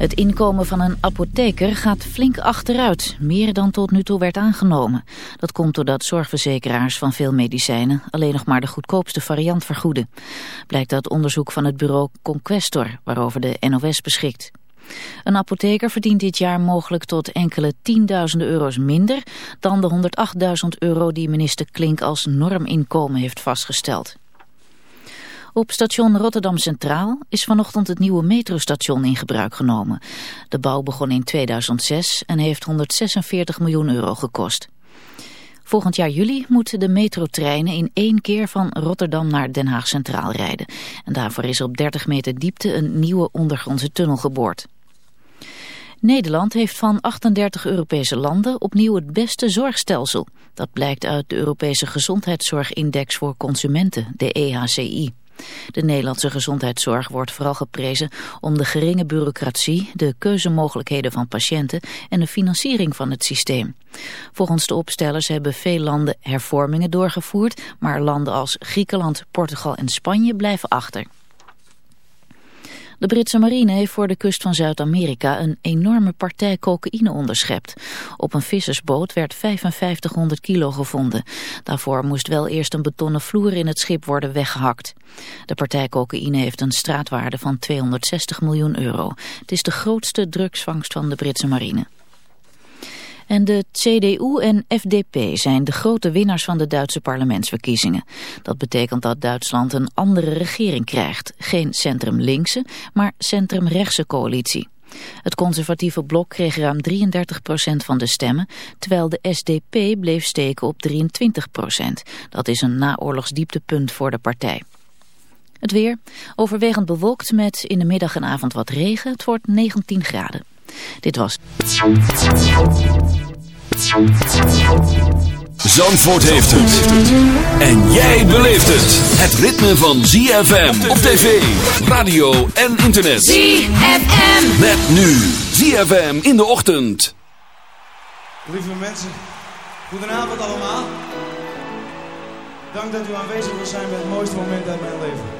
Het inkomen van een apotheker gaat flink achteruit, meer dan tot nu toe werd aangenomen. Dat komt doordat zorgverzekeraars van veel medicijnen alleen nog maar de goedkoopste variant vergoeden. Blijkt uit onderzoek van het bureau Conquestor, waarover de NOS beschikt. Een apotheker verdient dit jaar mogelijk tot enkele tienduizenden euro's minder dan de 108.000 euro die minister Klink als norminkomen heeft vastgesteld. Op station Rotterdam Centraal is vanochtend het nieuwe metrostation in gebruik genomen. De bouw begon in 2006 en heeft 146 miljoen euro gekost. Volgend jaar juli moeten de metrotreinen in één keer van Rotterdam naar Den Haag Centraal rijden. En daarvoor is op 30 meter diepte een nieuwe ondergrondse tunnel geboord. Nederland heeft van 38 Europese landen opnieuw het beste zorgstelsel. Dat blijkt uit de Europese Gezondheidszorgindex voor Consumenten, de EHCI. De Nederlandse gezondheidszorg wordt vooral geprezen om de geringe bureaucratie, de keuzemogelijkheden van patiënten en de financiering van het systeem. Volgens de opstellers hebben veel landen hervormingen doorgevoerd, maar landen als Griekenland, Portugal en Spanje blijven achter. De Britse marine heeft voor de kust van Zuid-Amerika een enorme partij cocaïne onderschept. Op een vissersboot werd 5500 kilo gevonden. Daarvoor moest wel eerst een betonnen vloer in het schip worden weggehakt. De partij cocaïne heeft een straatwaarde van 260 miljoen euro. Het is de grootste drugsvangst van de Britse marine. En de CDU en FDP zijn de grote winnaars van de Duitse parlementsverkiezingen. Dat betekent dat Duitsland een andere regering krijgt. Geen centrum-linkse, maar centrum-rechtse coalitie. Het conservatieve blok kreeg ruim 33% van de stemmen, terwijl de SDP bleef steken op 23% Dat is een naoorlogs dieptepunt voor de partij. Het weer, overwegend bewolkt met in de middag en avond wat regen. Het wordt 19 graden. Dit was... Zandvoort heeft het. En jij beleeft het. Het ritme van ZFM op tv, radio en internet. ZFM. Met nu ZFM in de ochtend. Lieve mensen, goedenavond allemaal. Dank dat u aanwezig wil zijn bij het mooiste moment uit mijn leven.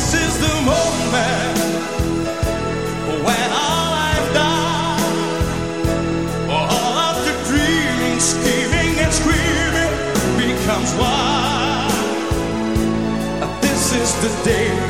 This is the moment when all done, all of the dreaming, scheming, and screaming becomes one. This is the day.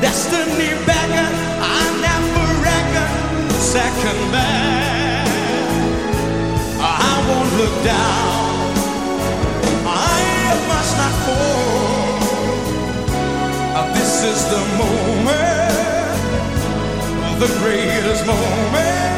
Destiny I never reckon second. I won't look down, I must not fall. This is the moment, the greatest moment.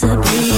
possibly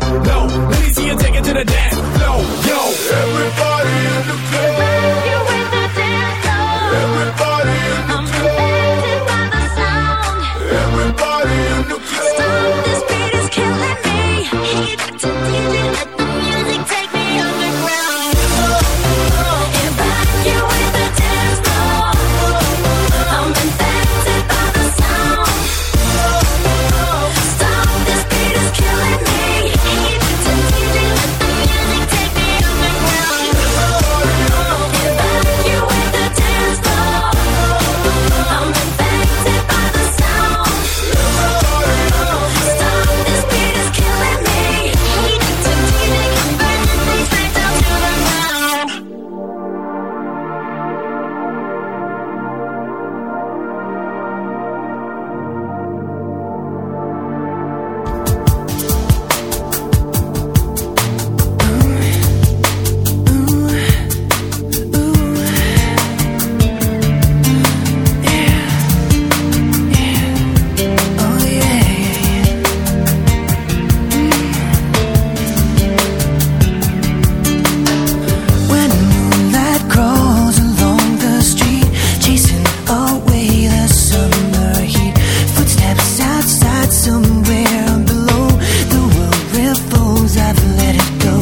never let it go.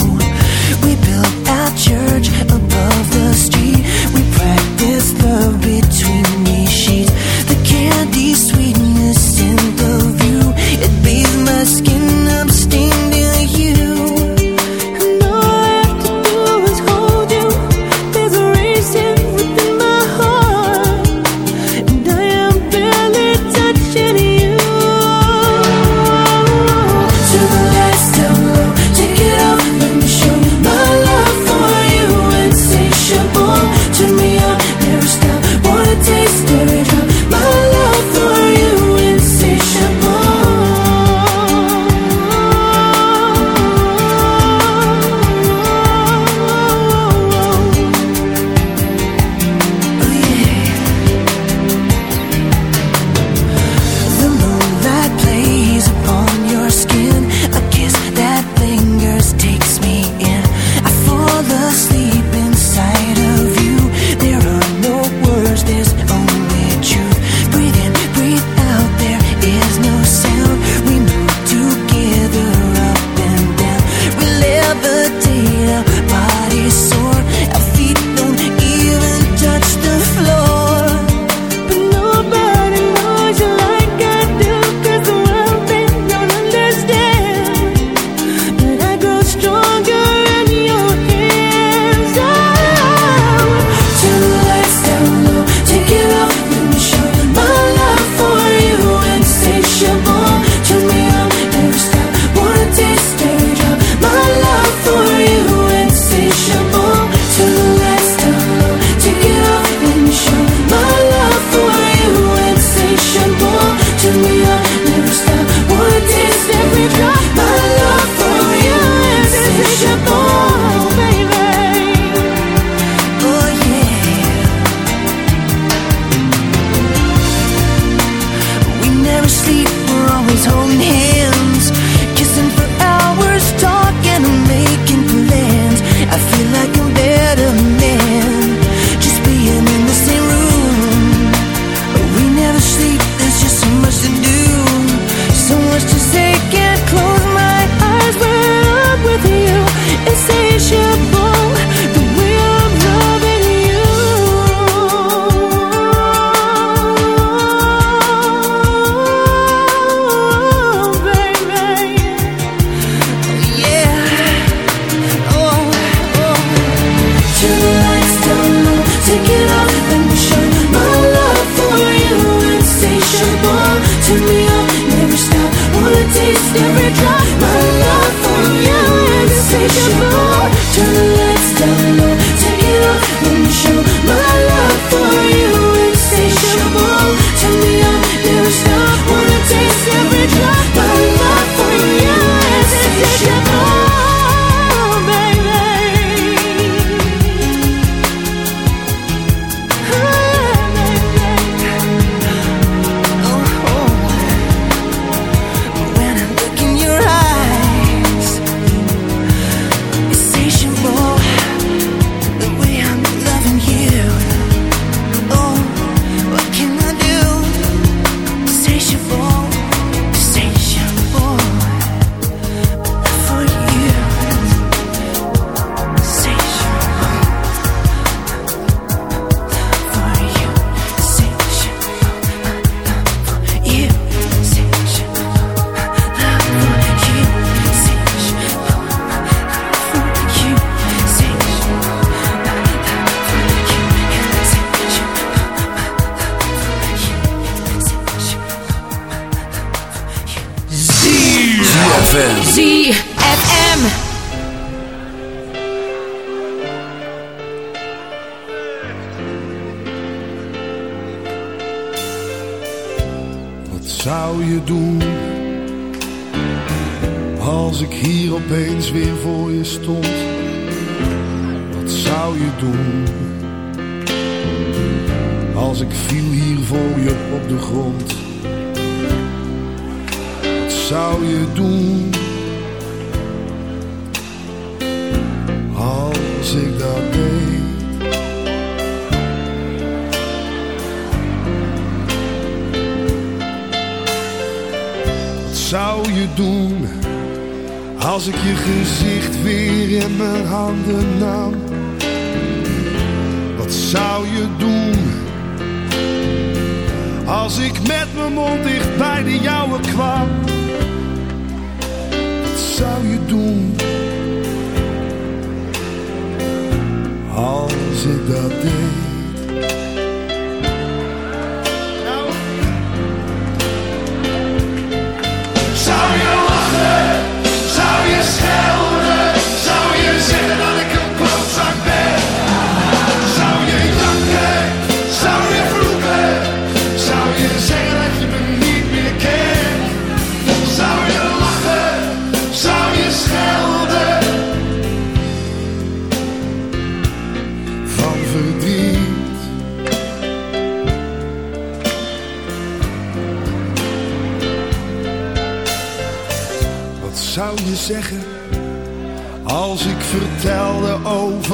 We built our church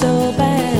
so bad.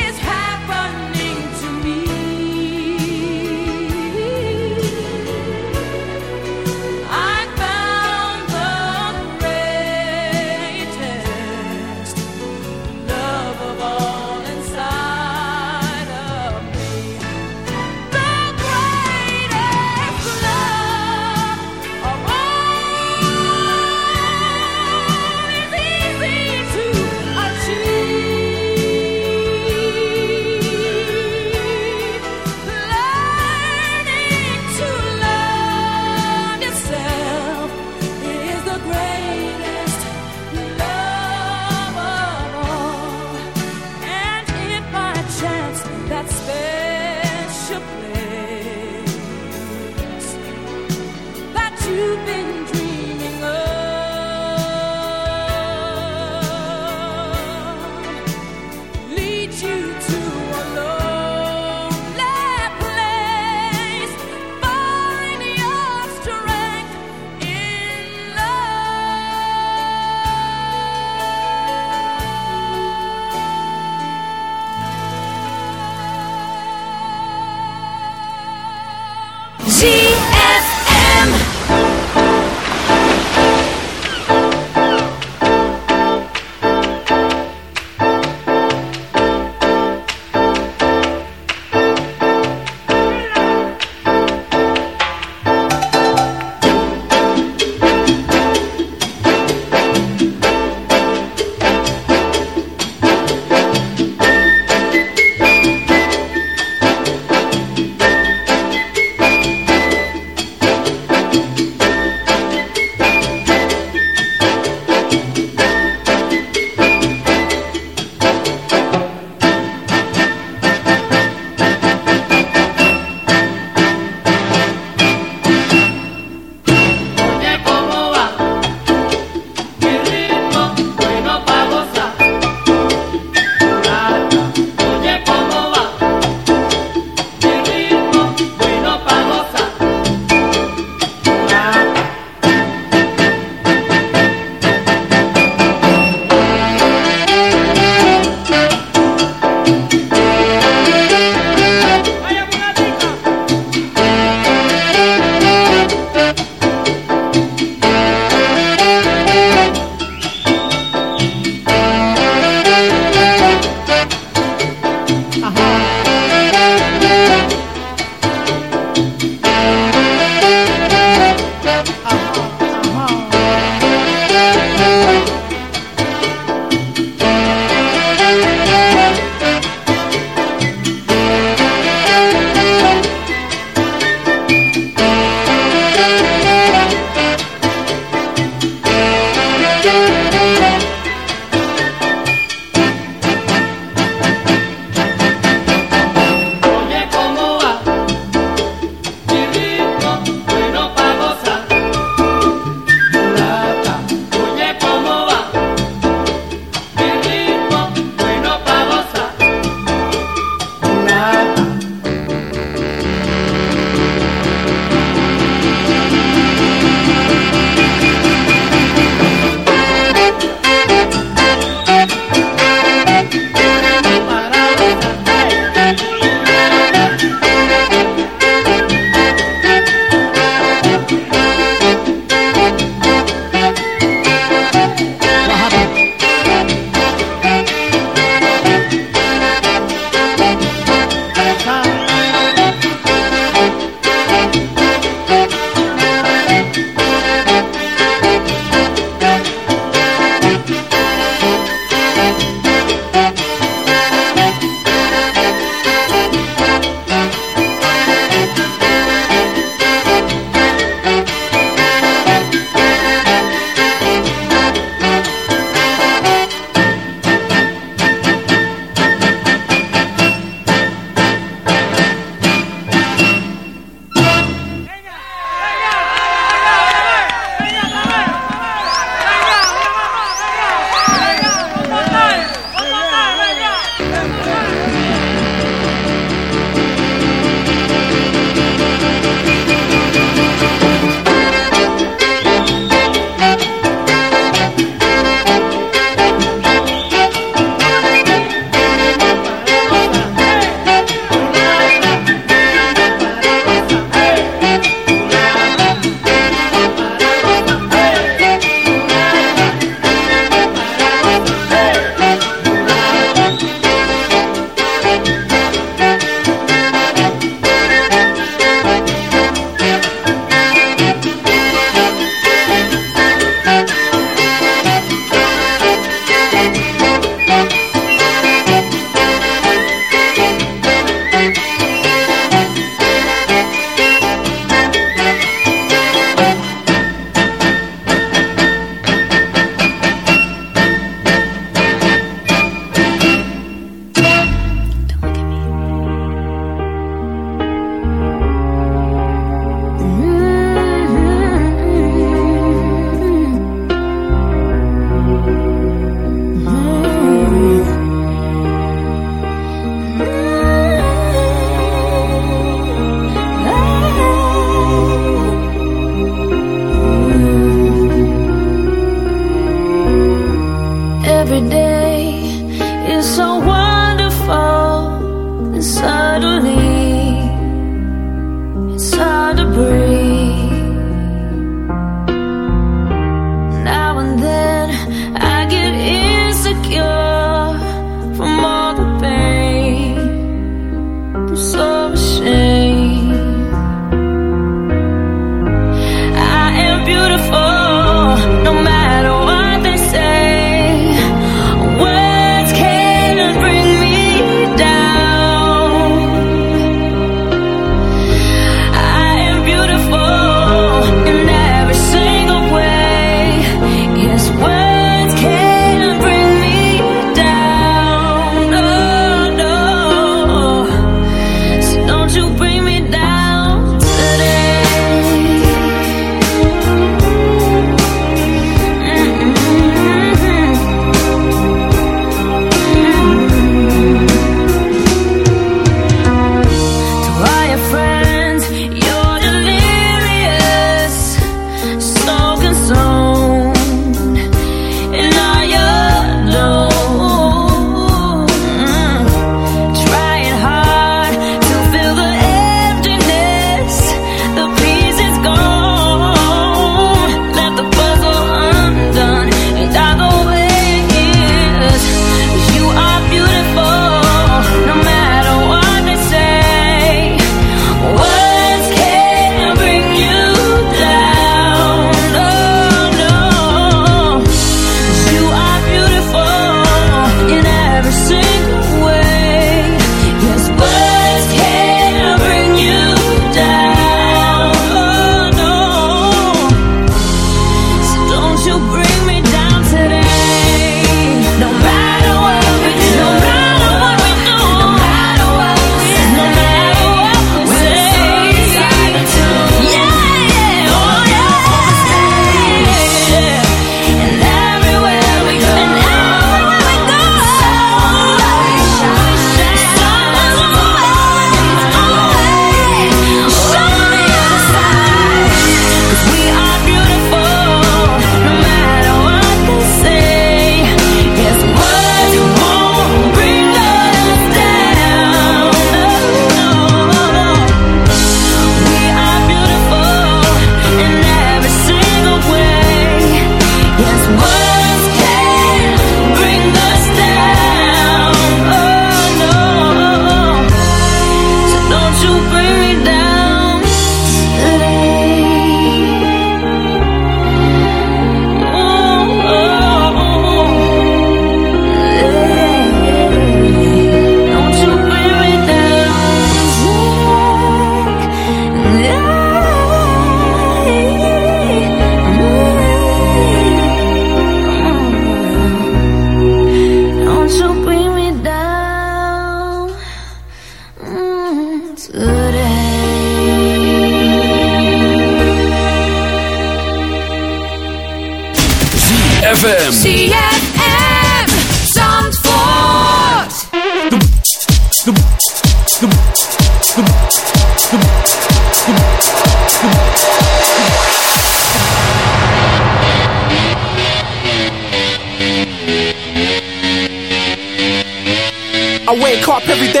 I wake up every day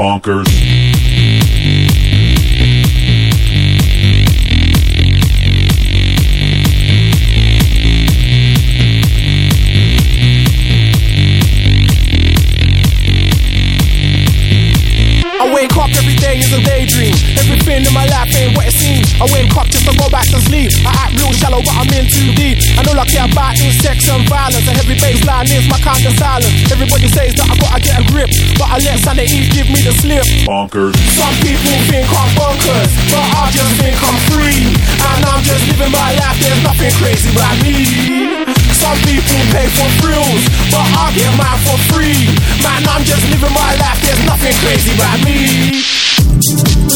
Bonkers. I wake up every day is a daydream. Everything in my life ain't what it seems. I wake up just to go back to sleep. I act real shallow, but I'm in too deep. And all I care about is sex and violence. A heavy bass line is my kind of silence what you say is that I gotta get a grip, but I let sanity give me the slip. Bonkers. Some people think I'm bonkers, but I just think I'm free. And I'm just living my life, there's nothing crazy about me. Some people pay for thrills, but I get mine for free. Man, I'm just living my life, there's nothing crazy about me.